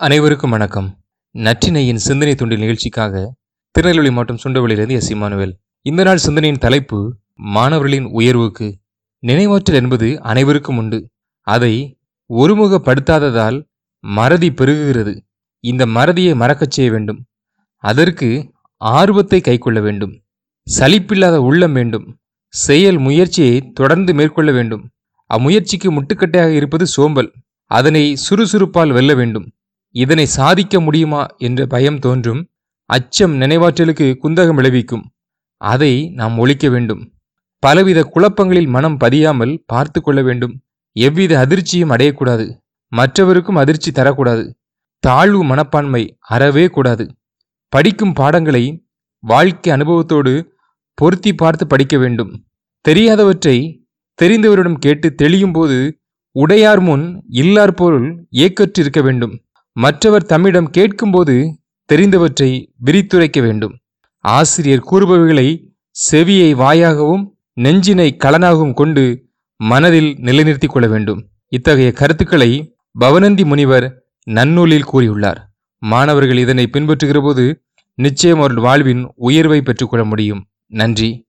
அனைவருக்கும் வணக்கம். நற்றினையின் சிந்தனை துண்டில் நிகழ்ச்சிக்காக திருநெல்வேலி மாவட்டம் சுண்டவளியிலிருந்து எஸ். இமானுவேல். இந்த நாள் சிந்தனையின் தலைப்பு மாணவர்களின் உயர்வுக்கு. நினைவாற்றல் என்பது அனைவருக்கும் உண்டு. அதை ஒருமுகப்படுத்தாததால் மறதி பெருகுகிறது. இந்த மறதியை மறக்கச் செய்ய வேண்டும். அதற்கு ஆர்வத்தை கைக்கொள்ள வேண்டும். சலிப்பில்லாத உள்ளம் வேண்டும். செயல் முயற்சியை தொடர்ந்து மேற்கொள்ள வேண்டும். அம்முயற்சிக்கு முட்டுக்கட்டையாக இருப்பது சோம்பல். அதனை சுறுசுறுப்பால் வெல்ல வேண்டும். இதனை சாதிக்க முடியுமா என்ற பயம் தோன்றும். அச்சம் நினைவாற்றலுக்கு குந்தகம் விளைவிக்கும். அதை நாம் ஒழிக்க வேண்டும். பலவித குழப்பங்களில் மனம் பதியாமல் பார்த்து கொள்ள வேண்டும். எவ்வித அதிர்ச்சியும் அடையக்கூடாது. மற்றவருக்கும் அதிர்ச்சி தரக்கூடாது. தாழ்வு மனப்பான்மை அறவே கூடாது. படிக்கும் பாடங்களை வாழ்க்கை அனுபவத்தோடு பொருத்தி பார்த்து படிக்க வேண்டும். தெரியாதவற்றை தெரிந்தவரிடம் கேட்டு தெளியும் போது உடையார் முன் இல்லார் பொருள் ஏக்கற்றிருக்க வேண்டும். மற்றவர் தம்மிடம் கேட்கும்போது தெரிந்தவற்றை விரித்துரைக்க வேண்டும். ஆசிரியர் கூறுபவைகளை செவியை வாயாகவும் நெஞ்சினை கலனாகவும் கொண்டு மனதில் நிலைநிறுத்திக் கொள்ள வேண்டும். இத்தகைய கருத்துக்களை பவனந்தி முனிவர் நன்னூலில் கூறியுள்ளார். மாணவர்கள் இதனை பின்பற்றுகிறபோது நிச்சயம் அவர்கள் வாழ்வின் உயர்வை பெற்றுக்கொள்ள முடியும். நன்றி.